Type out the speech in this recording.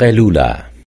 कैलूला